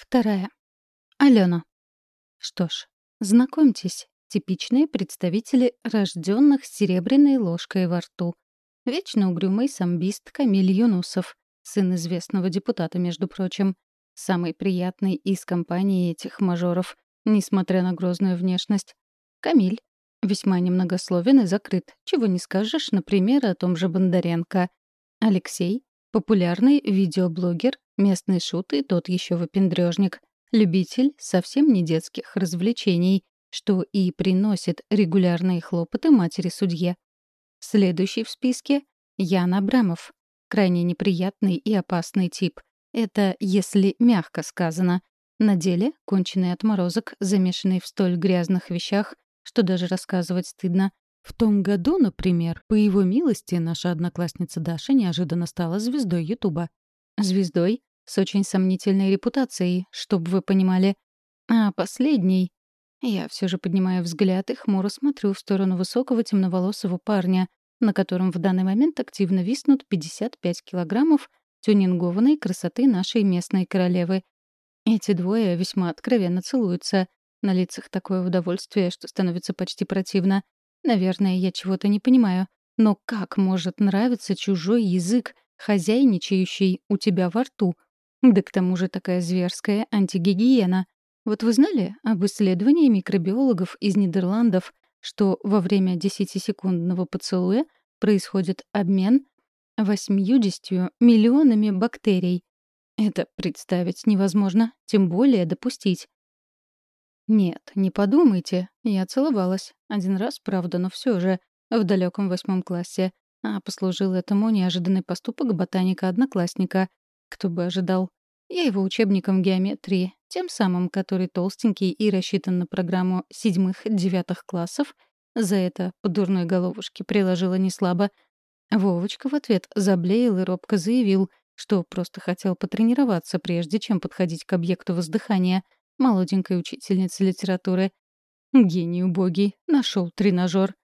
Вторая. Алена. Что ж, знакомьтесь, типичные представители рожденных серебряной ложкой во рту. Вечно угрюмый самбист Камиль Юнусов, сын известного депутата, между прочим. Самый приятный из компании этих мажоров, несмотря на грозную внешность. Камиль. Весьма немногословен и закрыт, чего не скажешь, например, о том же Бондаренко. Алексей. Популярный видеоблогер, местный шут и тот еще выпендрежник. Любитель совсем не детских развлечений, что и приносит регулярные хлопоты матери-судье. Следующий в списке — Ян Абрамов. Крайне неприятный и опасный тип. Это если мягко сказано. На деле — конченый отморозок, замешанный в столь грязных вещах, что даже рассказывать стыдно. В том году, например, по его милости, наша одноклассница Даша неожиданно стала звездой Ютуба. Звездой с очень сомнительной репутацией, чтобы вы понимали. А последний... Я все же поднимаю взгляд и хмуро смотрю в сторону высокого темноволосого парня, на котором в данный момент активно виснут 55 килограммов тюнингованной красоты нашей местной королевы. Эти двое весьма откровенно целуются. На лицах такое удовольствие, что становится почти противно. Наверное, я чего-то не понимаю. Но как может нравиться чужой язык, хозяйничающий у тебя во рту? Да к тому же такая зверская антигигиена. Вот вы знали об исследовании микробиологов из Нидерландов, что во время 10-секундного поцелуя происходит обмен 80 миллионами бактерий? Это представить невозможно, тем более допустить. Нет, не подумайте. Я целовалась. Один раз, правда, но все же. В далеком восьмом классе. А послужил этому неожиданный поступок ботаника-одноклассника. Кто бы ожидал. Я его учебником геометрии, тем самым, который толстенький и рассчитан на программу седьмых-девятых классов, за это по дурной головушке приложила неслабо. Вовочка в ответ заблеял и робко заявил, что просто хотел потренироваться, прежде чем подходить к объекту воздыхания — молоденькой учительницы литературы. Гений убогий, нашел тренажер.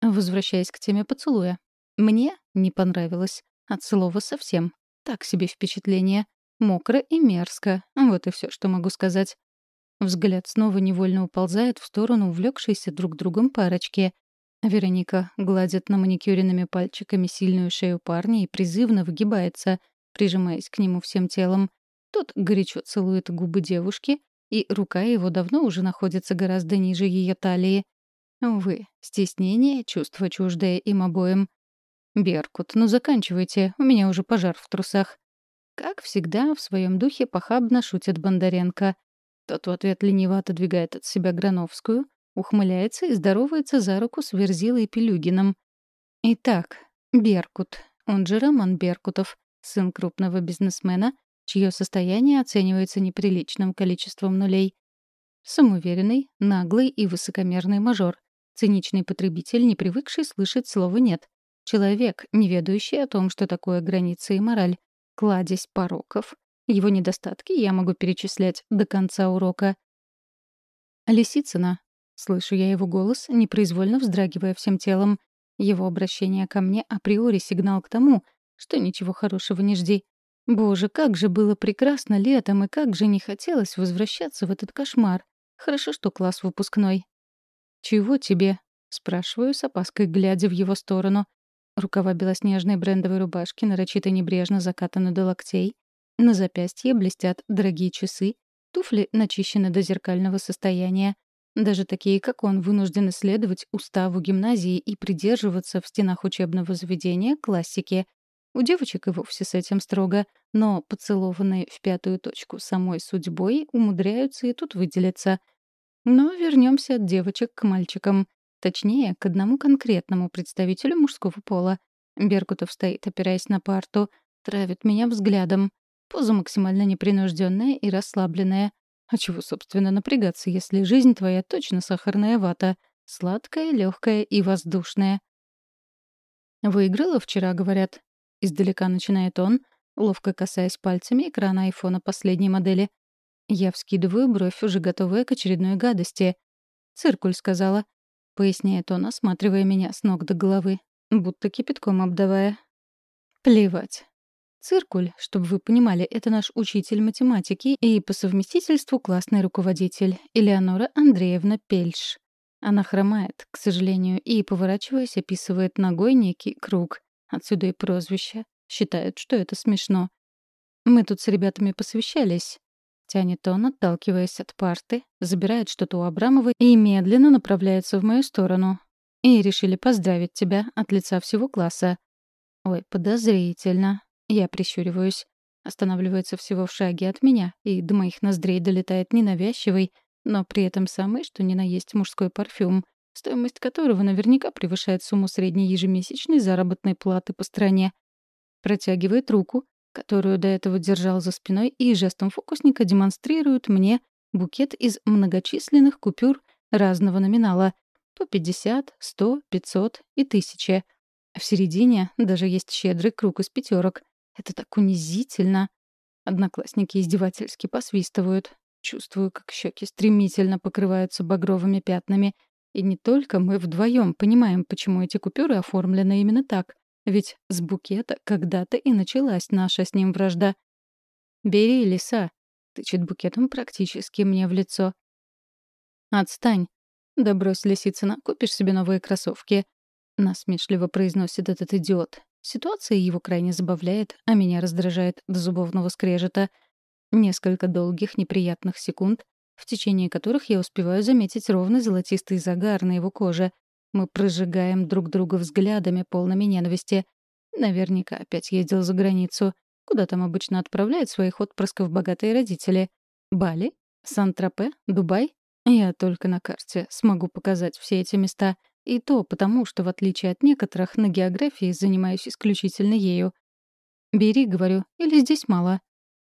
Возвращаясь к теме поцелуя. Мне не понравилось. От слова совсем. Так себе впечатление. Мокро и мерзко. Вот и все, что могу сказать. Взгляд снова невольно уползает в сторону увлекшейся друг другом парочки. Вероника гладит на маникюренными пальчиками сильную шею парня и призывно выгибается, прижимаясь к нему всем телом. Тот горячо целует губы девушки, и рука его давно уже находится гораздо ниже ее талии. Увы, стеснение — чувство чуждое им обоим. «Беркут, ну заканчивайте, у меня уже пожар в трусах». Как всегда, в своем духе похабно шутит Бондаренко. Тот в ответ лениво отодвигает от себя Грановскую, ухмыляется и здоровается за руку с Верзилой Пелюгиным. Итак, Беркут, он же Роман Беркутов, сын крупного бизнесмена, чье состояние оценивается неприличным количеством нулей. Самоуверенный, наглый и высокомерный мажор. Циничный потребитель, не привыкший слышать слово «нет». Человек, не ведающий о том, что такое граница и мораль. Кладезь пороков. Его недостатки я могу перечислять до конца урока. «Лисицына», — слышу я его голос, непроизвольно вздрагивая всем телом. Его обращение ко мне априори сигнал к тому, что ничего хорошего не жди. Боже, как же было прекрасно летом, и как же не хотелось возвращаться в этот кошмар. Хорошо, что класс выпускной. «Чего тебе?» — спрашиваю с опаской, глядя в его сторону. Рукава белоснежной брендовой рубашки нарочито небрежно закатаны до локтей. На запястье блестят дорогие часы, туфли начищены до зеркального состояния. Даже такие, как он, вынуждены следовать уставу гимназии и придерживаться в стенах учебного заведения классики — у девочек и вовсе с этим строго, но поцелованные в пятую точку самой судьбой умудряются и тут выделиться. Но вернемся от девочек к мальчикам. Точнее, к одному конкретному представителю мужского пола. Беркутов стоит, опираясь на парту, травит меня взглядом. Поза максимально непринужденная и расслабленная. А чего, собственно, напрягаться, если жизнь твоя точно сахарная вата? Сладкая, легкая и воздушная. «Выиграла вчера, говорят», Издалека начинает он, ловко касаясь пальцами экрана айфона последней модели. Я вскидываю бровь, уже готовая к очередной гадости. «Циркуль», — сказала. Поясняет он, осматривая меня с ног до головы, будто кипятком обдавая. Плевать. Циркуль, чтобы вы понимали, это наш учитель математики и по совместительству классный руководитель Элеонора Андреевна Пельш. Она хромает, к сожалению, и, поворачиваясь, описывает ногой некий круг. Отсюда и прозвище. Считают, что это смешно. Мы тут с ребятами посвящались. Тянет он, отталкиваясь от парты, забирает что-то у Абрамовой и медленно направляется в мою сторону. И решили поздравить тебя от лица всего класса. Ой, подозрительно. Я прищуриваюсь. Останавливается всего в шаге от меня, и до моих ноздрей долетает ненавязчивый, но при этом самый, что ни на есть мужской парфюм, стоимость которого наверняка превышает сумму средней ежемесячной заработной платы по стране. Протягивает руку, которую до этого держал за спиной, и жестом фокусника демонстрирует мне букет из многочисленных купюр разного номинала — по 50, 100, 500 и 1000. В середине даже есть щедрый круг из пятерок. Это так унизительно. Одноклассники издевательски посвистывают. Чувствую, как щеки стремительно покрываются багровыми пятнами. И не только мы вдвоем понимаем, почему эти купюры оформлены именно так. Ведь с букета когда-то и началась наша с ним вражда. «Бери, лиса!» — тычет букетом практически мне в лицо. «Отстань!» «Да брось, Лисицына, купишь себе новые кроссовки!» — насмешливо произносит этот идиот. Ситуация его крайне забавляет, а меня раздражает до зубовного скрежета — Несколько долгих неприятных секунд, в течение которых я успеваю заметить ровный золотистый загар на его коже. Мы прожигаем друг друга взглядами, полными ненависти. Наверняка опять ездил за границу. Куда там обычно отправляют своих отпрысков богатые родители? Бали? Сан-Тропе? Дубай? Я только на карте смогу показать все эти места. И то потому, что, в отличие от некоторых, на географии занимаюсь исключительно ею. «Бери», — говорю, — «или здесь мало?»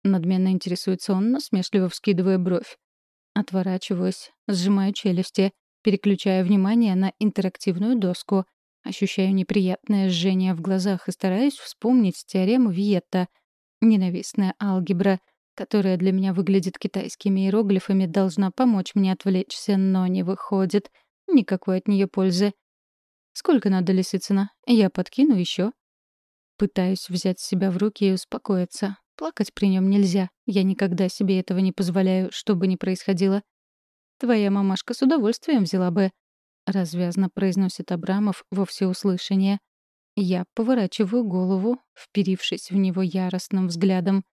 Надменно интересуется он, насмешливо вскидывая бровь. Отворачиваюсь, сжимаю челюсти, переключая внимание на интерактивную доску. Ощущаю неприятное жжение в глазах и стараюсь вспомнить теорему Виетта. Ненавистная алгебра, которая для меня выглядит китайскими иероглифами, должна помочь мне отвлечься, но не выходит. Никакой от нее пользы. Сколько надо, Лисицына? Я подкину еще. Пытаюсь взять себя в руки и успокоиться. Плакать при нем нельзя. Я никогда себе этого не позволяю, что бы ни происходило. Твоя мамашка с удовольствием взяла бы. Развязно произносит Абрамов во всеуслышание. Я поворачиваю голову, вперившись в него яростным взглядом.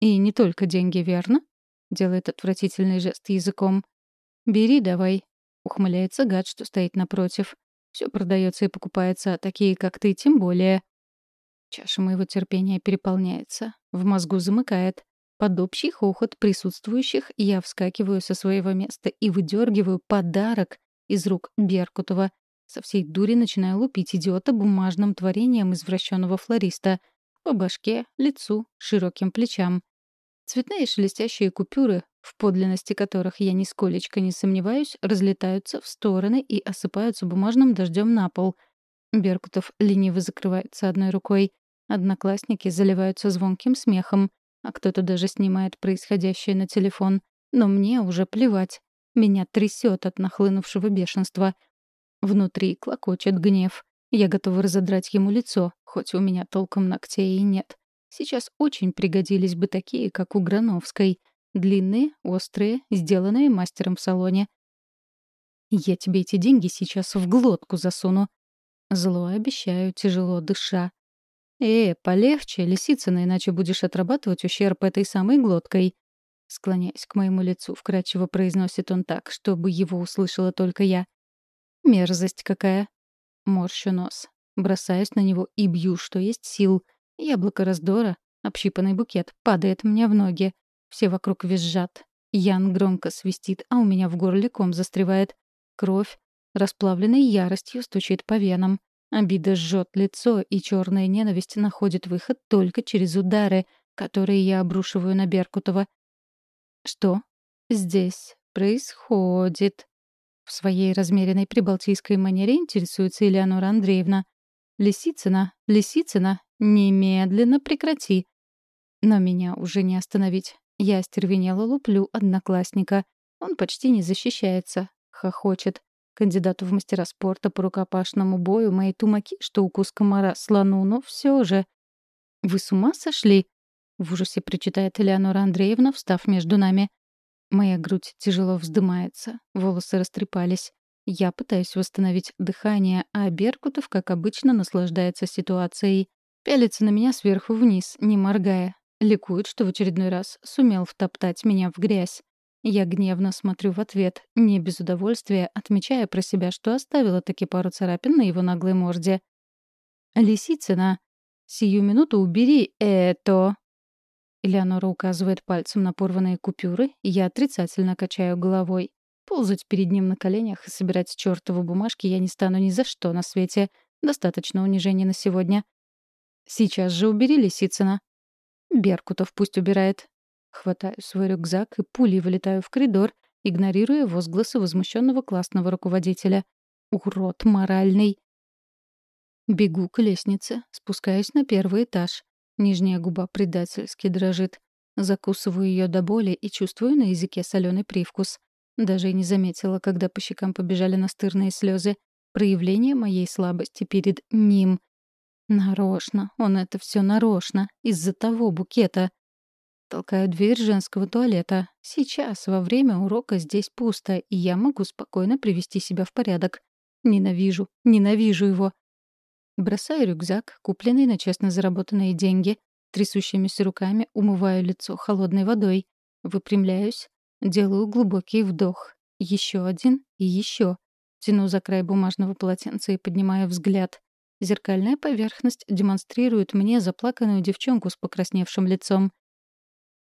«И не только деньги, верно?» — делает отвратительный жест языком. «Бери давай», — ухмыляется гад, что стоит напротив. Все продается и покупается, а такие, как ты, тем более. Чаша моего терпения переполняется. В мозгу замыкает. Под общий хохот присутствующих я вскакиваю со своего места и выдергиваю подарок из рук Беркутова. Со всей дури начинаю лупить идиота бумажным творением извращенного флориста. По башке, лицу, широким плечам. Цветные шелестящие купюры, в подлинности которых я нисколечко не сомневаюсь, разлетаются в стороны и осыпаются бумажным дождем на пол. Беркутов лениво закрывается одной рукой. Одноклассники заливаются звонким смехом, а кто-то даже снимает происходящее на телефон. Но мне уже плевать. Меня трясет от нахлынувшего бешенства. Внутри клокочет гнев. Я готова разодрать ему лицо, хоть у меня толком ногтей и нет. Сейчас очень пригодились бы такие, как у Грановской. Длинные, острые, сделанные мастером в салоне. Я тебе эти деньги сейчас в глотку засуну. Зло обещаю, тяжело дыша. «Э, полегче, Лисицына, иначе будешь отрабатывать ущерб этой самой глоткой». Склоняясь к моему лицу, вкрадчиво произносит он так, чтобы его услышала только я. «Мерзость какая!» Морщу нос. Бросаюсь на него и бью, что есть сил. Яблоко раздора, общипанный букет, падает мне в ноги. Все вокруг визжат. Ян громко свистит, а у меня в горле ком застревает. Кровь, расплавленной яростью, стучит по венам. Обида жжет лицо, и черная ненависть находит выход только через удары, которые я обрушиваю на Беркутова. «Что здесь происходит?» В своей размеренной прибалтийской манере интересуется Элеонора Андреевна. «Лисицына, Лисицына, немедленно прекрати!» Но меня уже не остановить. Я остервенело луплю одноклассника. Он почти не защищается, хохочет. Кандидату в мастера спорта по рукопашному бою мои тумаки, что укус комара слону, но все же... Вы с ума сошли?» — в ужасе причитает Элеонора Андреевна, встав между нами. Моя грудь тяжело вздымается, волосы растрепались. Я пытаюсь восстановить дыхание, а Беркутов, как обычно, наслаждается ситуацией. Пялится на меня сверху вниз, не моргая. Ликует, что в очередной раз сумел втоптать меня в грязь. Я гневно смотрю в ответ, не без удовольствия, отмечая про себя, что оставила таки пару царапин на его наглой морде. «Лисицына, сию минуту убери это!» Элеонора указывает пальцем на порванные купюры, и я отрицательно качаю головой. Ползать перед ним на коленях и собирать чёртовы бумажки я не стану ни за что на свете. Достаточно унижений на сегодня. Сейчас же убери Лисицына. Беркутов пусть убирает. Хватаю свой рюкзак и пулей вылетаю в коридор, игнорируя возгласы возмущенного классного руководителя. Урод моральный. Бегу к лестнице, спускаюсь на первый этаж. Нижняя губа предательски дрожит. Закусываю ее до боли и чувствую на языке соленый привкус. Даже и не заметила, когда по щекам побежали настырные слезы. Проявление моей слабости перед ним. Нарочно, он это все нарочно, из-за того букета. Толкаю дверь женского туалета. Сейчас, во время урока, здесь пусто, и я могу спокойно привести себя в порядок. Ненавижу, ненавижу его. Бросаю рюкзак, купленный на честно заработанные деньги, трясущимися руками умываю лицо холодной водой, выпрямляюсь, делаю глубокий вдох. Еще один и еще. Тяну за край бумажного полотенца и поднимаю взгляд. Зеркальная поверхность демонстрирует мне заплаканную девчонку с покрасневшим лицом.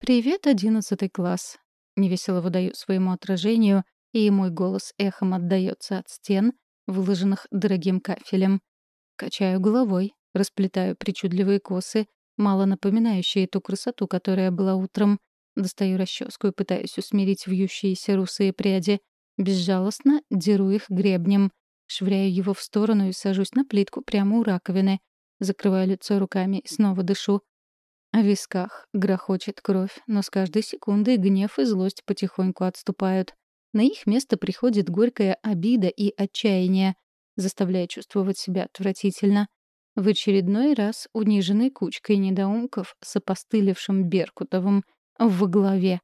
«Привет, одиннадцатый класс!» Невесело выдаю своему отражению, и мой голос эхом отдаётся от стен, выложенных дорогим кафелем. Качаю головой, расплетаю причудливые косы, мало напоминающие ту красоту, которая была утром. Достаю расческу и пытаюсь усмирить вьющиеся русые пряди. Безжалостно деру их гребнем. Швыряю его в сторону и сажусь на плитку прямо у раковины. Закрываю лицо руками и снова дышу. В висках грохочет кровь, но с каждой секундой гнев и злость потихоньку отступают. На их место приходит горькая обида и отчаяние заставляя чувствовать себя отвратительно. В очередной раз униженной кучкой недоумков с опостылевшим Беркутовым в главе.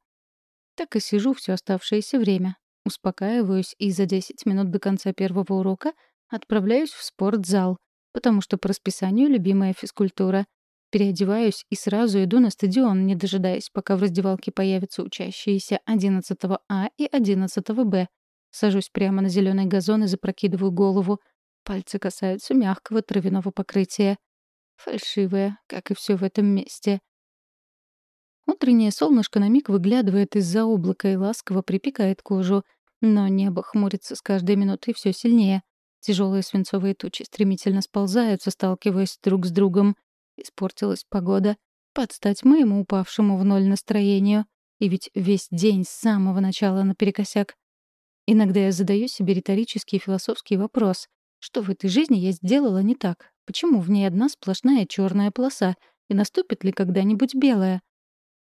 Так и сижу все оставшееся время. Успокаиваюсь и за 10 минут до конца первого урока отправляюсь в спортзал, потому что по расписанию любимая физкультура. Переодеваюсь и сразу иду на стадион, не дожидаясь, пока в раздевалке появятся учащиеся 11 А и 11 Б. Сажусь прямо на зеленый газон и запрокидываю голову. Пальцы касаются мягкого травяного покрытия. Фальшивое, как и все в этом месте. Утреннее солнышко на миг выглядывает из-за облака и ласково припекает кожу, но небо хмурится с каждой минутой все сильнее. Тяжелые свинцовые тучи стремительно сползаются, сталкиваясь друг с другом. Испортилась погода. Под стать моему упавшему в ноль настроению. И ведь весь день с самого начала наперекосяк. Иногда я задаю себе риторический философский вопрос. Что в этой жизни я сделала не так? Почему в ней одна сплошная черная полоса? И наступит ли когда-нибудь белая?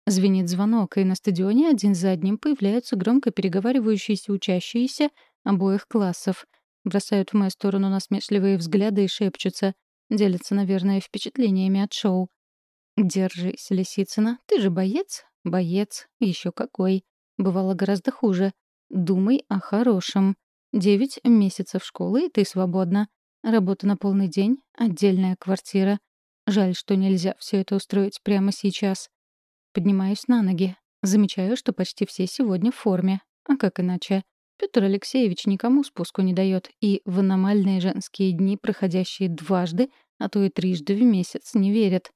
Звенит звонок, и на стадионе один за одним появляются громко переговаривающиеся учащиеся обоих классов. Бросают в мою сторону насмешливые взгляды и шепчутся. Делятся, наверное, впечатлениями от шоу. «Держись, Лисицына, ты же боец?» «Боец. Еще какой. Бывало гораздо хуже. Думай о хорошем. Девять месяцев школы, и ты свободна. Работа на полный день, отдельная квартира. Жаль, что нельзя все это устроить прямо сейчас. Поднимаюсь на ноги. Замечаю, что почти все сегодня в форме. А как иначе? Петр Алексеевич никому спуску не дает, и в аномальные женские дни, проходящие дважды, а то и трижды в месяц, не верит.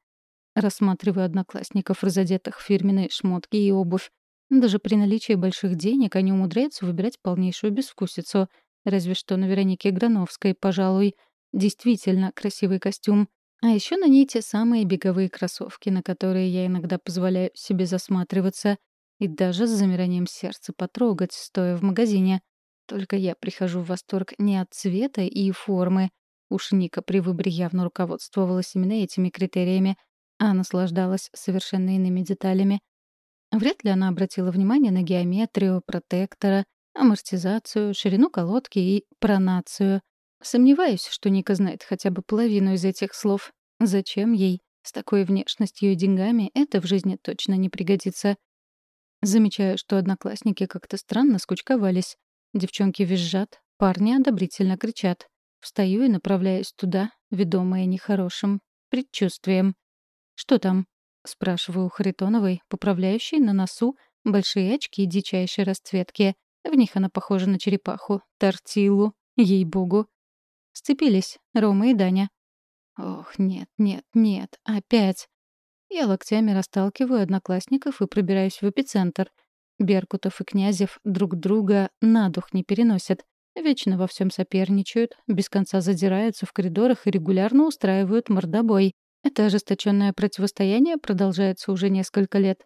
Рассматриваю одноклассников, разодетых в фирменные шмотки и обувь. Даже при наличии больших денег они умудряются выбирать полнейшую безвкусицу. Разве что на Веронике Грановской, пожалуй. Действительно красивый костюм. А еще на ней те самые беговые кроссовки, на которые я иногда позволяю себе засматриваться. И даже с замиранием сердца потрогать, стоя в магазине. Только я прихожу в восторг не от цвета и формы. Уж Ника при выборе явно руководствовалась именно этими критериями, а наслаждалась совершенно иными деталями. Вряд ли она обратила внимание на геометрию, протектора, амортизацию, ширину колодки и пронацию. Сомневаюсь, что Ника знает хотя бы половину из этих слов. Зачем ей? С такой внешностью и деньгами это в жизни точно не пригодится. Замечаю, что одноклассники как-то странно скучковались. Девчонки визжат, парни одобрительно кричат. Встаю и направляюсь туда, ведомая нехорошим предчувствием. «Что там?» — спрашиваю у Харитоновой, поправляющей на носу большие очки дичайшей расцветки. В них она похожа на черепаху, тортилу, ей-богу. Сцепились Рома и Даня. Ох, нет, нет, нет, опять. Я локтями расталкиваю одноклассников и пробираюсь в эпицентр. Беркутов и Князев друг друга на дух не переносят. Вечно во всем соперничают, без конца задираются в коридорах и регулярно устраивают мордобой. Это ожесточенное противостояние продолжается уже несколько лет.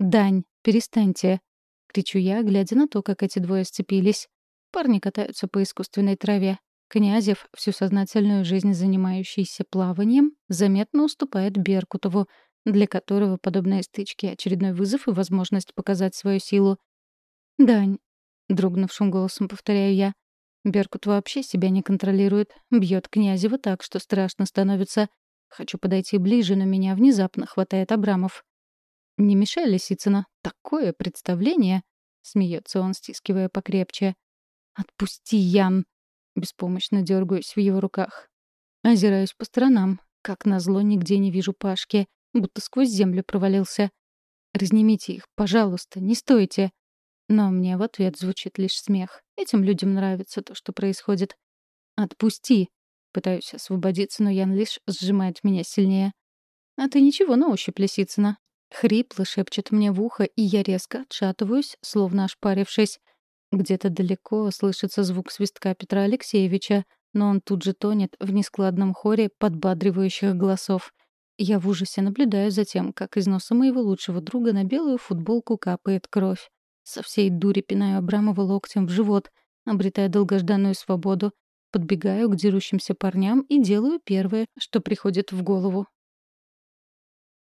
«Дань, перестаньте!» — кричу я, глядя на то, как эти двое сцепились. Парни катаются по искусственной траве. Князев, всю сознательную жизнь занимающийся плаванием, заметно уступает Беркутову, для которого подобные стычки — очередной вызов и возможность показать свою силу. «Дань, Дрогнувшим голосом повторяю я. Беркут вообще себя не контролирует. Бьет Князева так, что страшно становится. Хочу подойти ближе, но меня внезапно хватает Абрамов. «Не мешай, Лисицына. Такое представление!» — смеется он, стискивая покрепче. «Отпусти, Ян!» Беспомощно дергаюсь в его руках. Озираюсь по сторонам. Как назло, нигде не вижу Пашки. Будто сквозь землю провалился. «Разнимите их, пожалуйста, не стойте!» Но мне в ответ звучит лишь смех. Этим людям нравится то, что происходит. «Отпусти!» Пытаюсь освободиться, но Ян лишь сжимает меня сильнее. «А ты ничего на ощупь, Лисицына!» Хрипло шепчет мне в ухо, и я резко отшатываюсь, словно ошпарившись. Где-то далеко слышится звук свистка Петра Алексеевича, но он тут же тонет в нескладном хоре подбадривающих голосов. Я в ужасе наблюдаю за тем, как из носа моего лучшего друга на белую футболку капает кровь. Со всей дури пинаю Абрамова локтем в живот, обретая долгожданную свободу, подбегаю к дерущимся парням и делаю первое, что приходит в голову.